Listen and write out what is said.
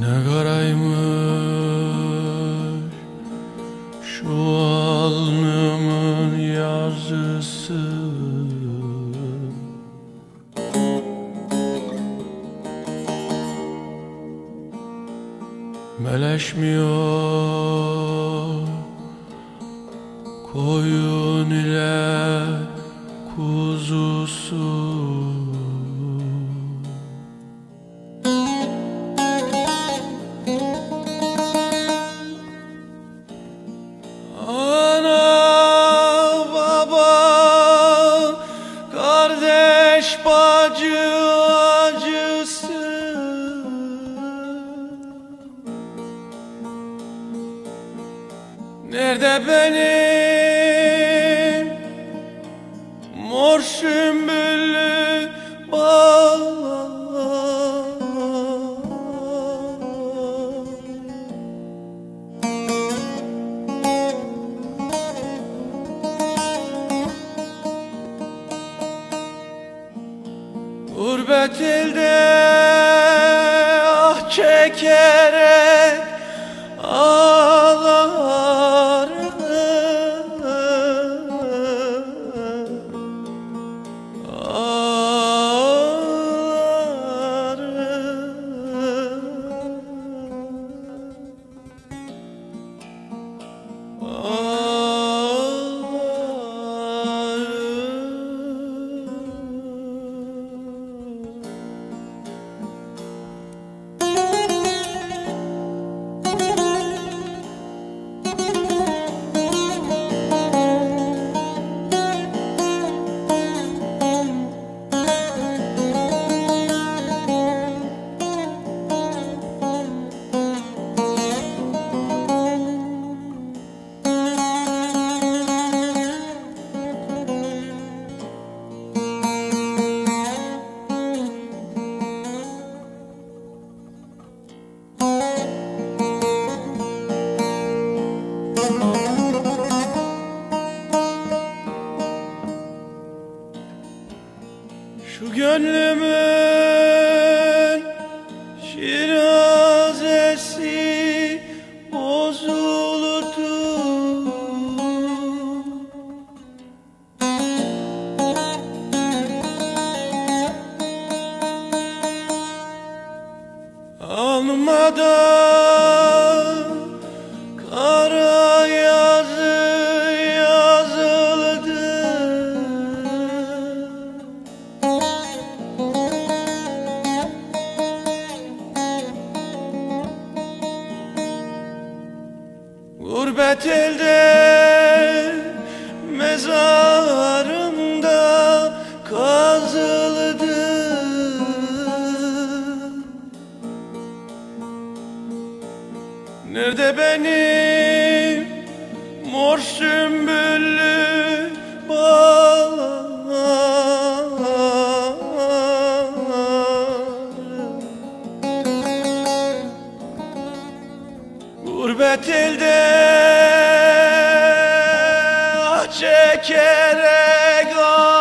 Buradaymış şu alnımın yazısı? Meleşmiyor koyun ile kuzusu Nerede benim mor sümbüllü bağ Gurbet elde ah çekerek Şu gönlümün şirazesi bozuldu. Almadan kara fethildi Mezarımda kazıldı Nerede benim mor sümbüllüm? çekerek ağlar